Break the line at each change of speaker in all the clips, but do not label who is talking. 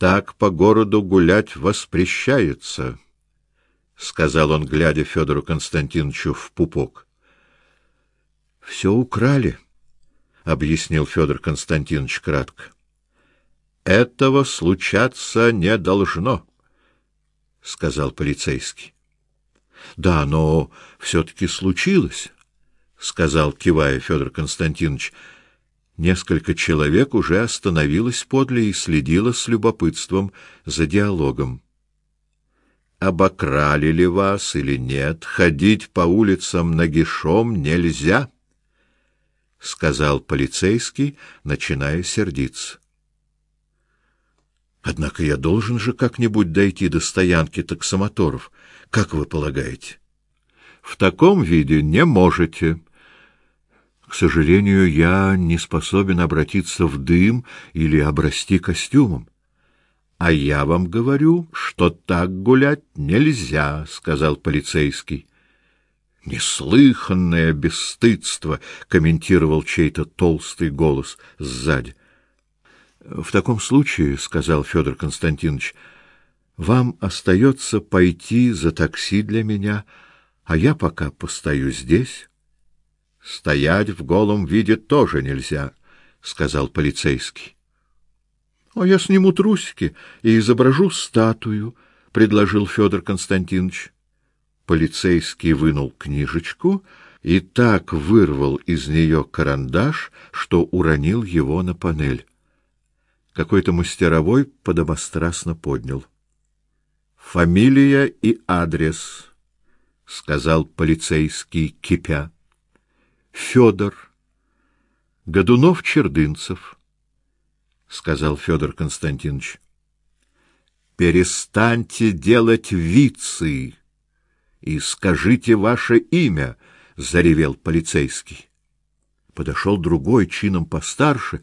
Так по городу гулять воспрещается, сказал он, глядя Федору Константиновичу в пупок. Все украли, объяснил Федор Константинович кратко. Этого случаться не должно, сказал полицейский. Да, но все таки случилось, сказал кивая Федор Константинович. Несколько человек уже остановилось подле и следило с любопытством за диалогом. Обокрали ли вас или нет, ходить по улицам нагишом нельзя, сказал полицейский, начиная сердиться. Однако я должен же как-нибудь дойти до стоянки таксомоторов. Как вы полагаете? В таком виде не можете. К сожалению, я не способен обратиться в дым или обрасти костюмом. А я вам говорю, что так гулять нельзя, сказал полицейский. Неслыханное бесстыдство, комментировал чей-то толстый голос сзади. В таком случае, сказал Федор Константинович, вам остается пойти за такси для меня, а я пока постою здесь. Стоять в голом виде тоже нельзя, сказал полицейский. А я сниму трусики и изображу статую, предложил Федор Константинович. Полицейский вынул книжечку и так вырвал из нее карандаш, что уронил его на панель. Какой-то мастеровой подобострастно поднял. Фамилия и адрес, сказал полицейский, кипя. Федор Годунов-Чердынцев, сказал Федор Константинович. Перестаньте делать вицы и скажите ваше имя, заревел полицейский. Подошел другой чином постарше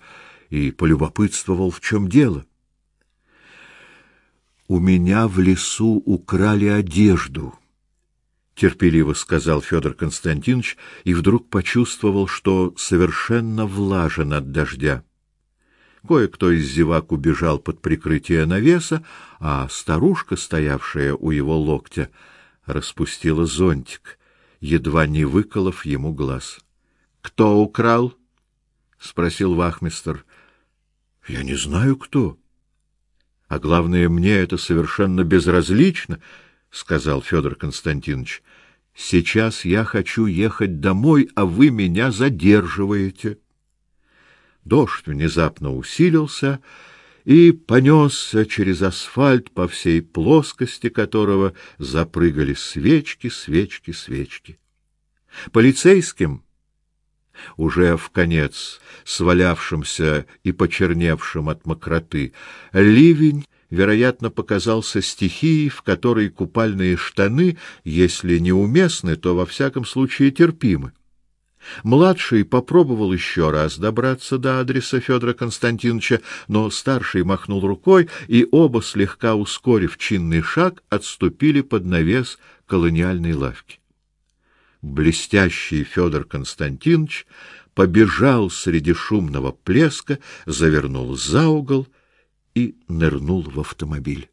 и полюбопытствовал, в чем дело. У меня в лесу украли одежду терпеливо сказал Федор Константинович и вдруг почувствовал, что совершенно влажен от дождя. Кое-кто из зевак убежал под прикрытие навеса, а старушка, стоявшая у его локтя, распустила зонтик, едва не выколов ему глаз. Кто украл? спросил вахмистр. Я не знаю кто. А главное, мне это совершенно безразлично сказал Федор Константинович. Сейчас я хочу ехать домой, а вы меня задерживаете. Дождь внезапно усилился и понесся через асфальт, по всей плоскости которого запрыгали свечки, свечки, свечки. Полицейским уже в конец свалявшимся и почерневшим от мокроты ливень вероятно, показался стихией, в которой купальные штаны, если не уместны, то во всяком случае терпимы. Младший попробовал еще раз добраться до адреса Федора Константиновича, но старший махнул рукой, и оба, слегка ускорив чинный шаг, отступили под навес колониальной лавки. Блестящий Федор Константинович побежал среди шумного плеска, завернул за угол и нырнул в автомобиль.